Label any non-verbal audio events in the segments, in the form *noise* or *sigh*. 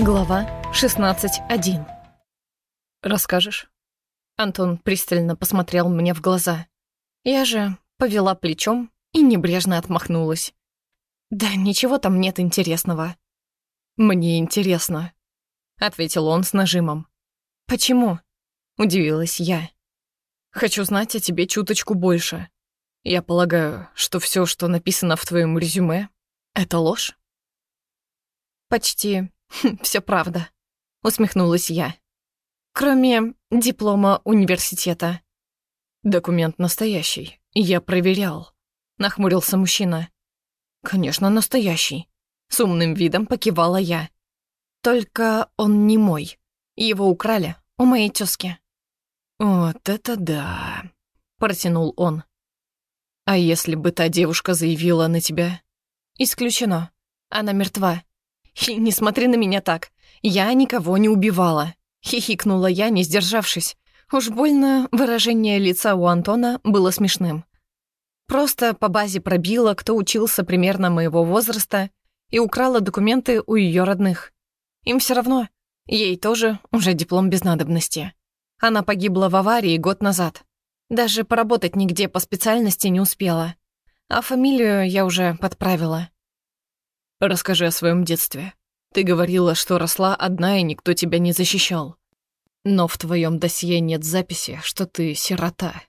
Глава 16.1 «Расскажешь?» Антон пристально посмотрел мне в глаза. Я же повела плечом и небрежно отмахнулась. «Да ничего там нет интересного». «Мне интересно», — ответил он с нажимом. «Почему?» — удивилась я. «Хочу знать о тебе чуточку больше. Я полагаю, что все, что написано в твоем резюме, — это ложь?» «Почти все правда», — усмехнулась я. «Кроме диплома университета». «Документ настоящий. Я проверял», — нахмурился мужчина. «Конечно, настоящий». С умным видом покивала я. «Только он не мой. Его украли у моей тёзки». «Вот это да», — протянул он. «А если бы та девушка заявила на тебя?» «Исключено. Она мертва. Не смотри на меня так. Я никого не убивала. Хихикнула я, не сдержавшись. Уж больно выражение лица у Антона было смешным. Просто по базе пробила, кто учился примерно моего возраста, и украла документы у ее родных. Им все равно. Ей тоже уже диплом без надобности. Она погибла в аварии год назад. Даже поработать нигде по специальности не успела. А фамилию я уже подправила. Расскажи о своем детстве. Ты говорила, что росла одна и никто тебя не защищал. Но в твоем досье нет записи, что ты сирота.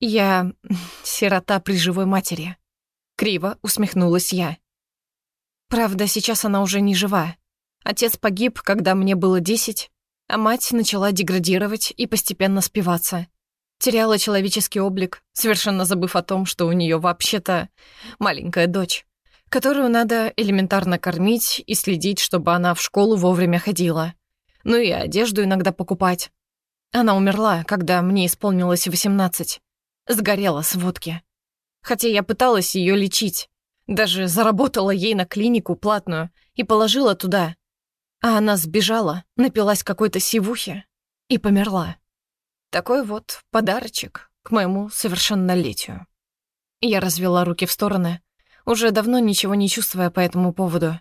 Я *laughs* сирота при живой матери. Криво усмехнулась я. Правда, сейчас она уже не жива. Отец погиб, когда мне было десять, а мать начала деградировать и постепенно спиваться. Теряла человеческий облик, совершенно забыв о том, что у нее вообще-то маленькая дочь которую надо элементарно кормить и следить, чтобы она в школу вовремя ходила. Ну и одежду иногда покупать. Она умерла, когда мне исполнилось 18. Сгорела с водки. Хотя я пыталась ее лечить. Даже заработала ей на клинику платную и положила туда. А она сбежала, напилась какой-то сивухи и померла. Такой вот подарочек к моему совершеннолетию. Я развела руки в стороны, уже давно ничего не чувствуя по этому поводу.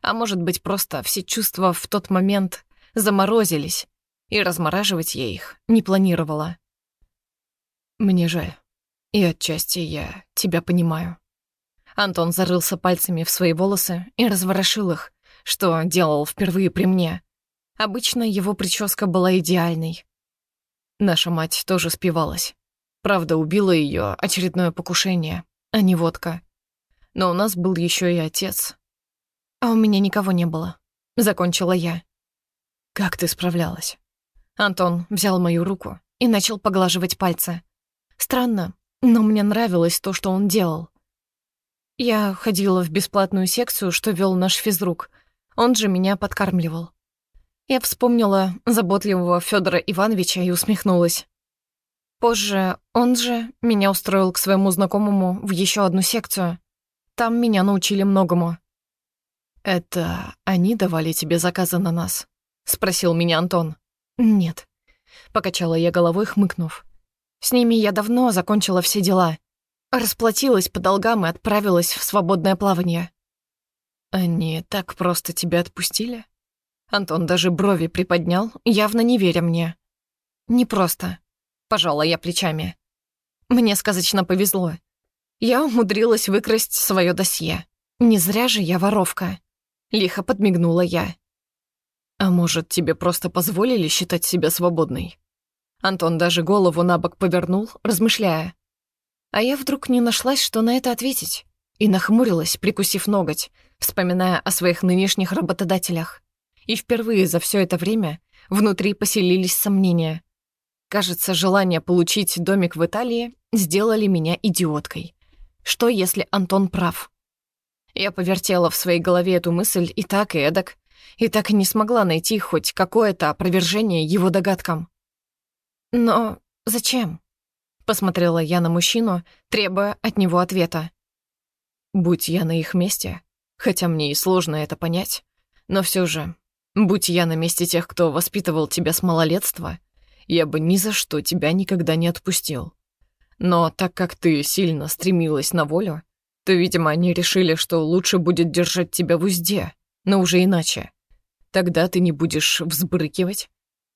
А может быть, просто все чувства в тот момент заморозились, и размораживать я их не планировала. Мне жаль. И отчасти я тебя понимаю. Антон зарылся пальцами в свои волосы и разворошил их, что делал впервые при мне. Обычно его прическа была идеальной. Наша мать тоже спивалась. Правда, убила ее очередное покушение, а не водка. Но у нас был еще и отец. А у меня никого не было. Закончила я. Как ты справлялась? Антон взял мою руку и начал поглаживать пальцы. Странно, но мне нравилось то, что он делал. Я ходила в бесплатную секцию, что вел наш физрук. Он же меня подкармливал. Я вспомнила заботливого Федора Ивановича и усмехнулась. Позже он же меня устроил к своему знакомому в еще одну секцию. Там меня научили многому». «Это они давали тебе заказы на нас?» — спросил меня Антон. «Нет», — покачала я головой, хмыкнув. «С ними я давно закончила все дела. Расплатилась по долгам и отправилась в свободное плавание». «Они так просто тебя отпустили?» Антон даже брови приподнял, явно не веря мне. «Не просто», — пожала я плечами. «Мне сказочно повезло. Я умудрилась выкрасть свое досье. Не зря же я воровка. Лихо подмигнула я. А может, тебе просто позволили считать себя свободной? Антон даже голову на бок повернул, размышляя. А я вдруг не нашлась, что на это ответить, и нахмурилась, прикусив ноготь, вспоминая о своих нынешних работодателях. И впервые за все это время внутри поселились сомнения. Кажется, желание получить домик в Италии сделали меня идиоткой. Что, если Антон прав? Я повертела в своей голове эту мысль и так, и эдак, и так и не смогла найти хоть какое-то опровержение его догадкам. «Но зачем?» — посмотрела я на мужчину, требуя от него ответа. «Будь я на их месте, хотя мне и сложно это понять, но все же, будь я на месте тех, кто воспитывал тебя с малолетства, я бы ни за что тебя никогда не отпустил. Но так как ты сильно стремилась на волю, то, видимо, они решили, что лучше будет держать тебя в узде, но уже иначе. Тогда ты не будешь взбрыкивать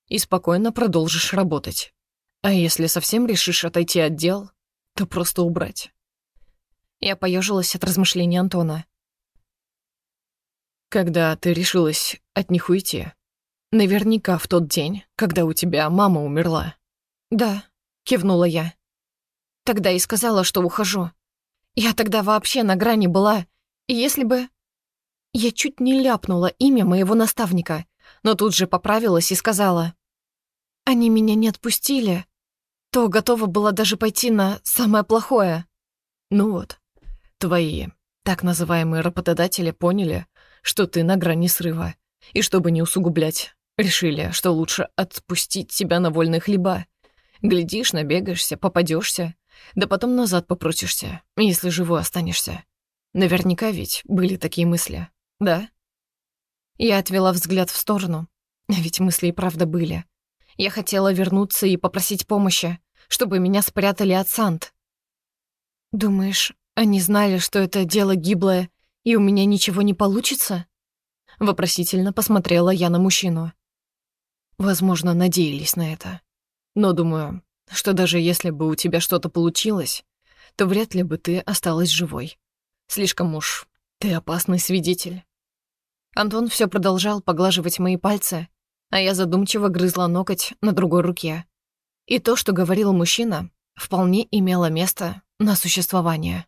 и спокойно продолжишь работать. А если совсем решишь отойти от дел, то просто убрать. Я поежилась от размышлений Антона. Когда ты решилась от них уйти? Наверняка в тот день, когда у тебя мама умерла. Да, кивнула я. Тогда и сказала, что ухожу. Я тогда вообще на грани была, и если бы... Я чуть не ляпнула имя моего наставника, но тут же поправилась и сказала. Они меня не отпустили, то готова была даже пойти на самое плохое. Ну вот, твои так называемые работодатели поняли, что ты на грани срыва, и чтобы не усугублять, решили, что лучше отпустить тебя на вольные хлеба. Глядишь, набегаешься, попадешься, да потом назад попросишься, если живой останешься. Наверняка ведь были такие мысли, да? Я отвела взгляд в сторону, ведь мысли и правда были. Я хотела вернуться и попросить помощи, чтобы меня спрятали от Сант. «Думаешь, они знали, что это дело гиблое, и у меня ничего не получится?» Вопросительно посмотрела я на мужчину. Возможно, надеялись на это. Но думаю, что даже если бы у тебя что-то получилось, то вряд ли бы ты осталась живой. Слишком уж ты опасный свидетель. Антон все продолжал поглаживать мои пальцы, а я задумчиво грызла ноготь на другой руке. И то, что говорил мужчина, вполне имело место на существование.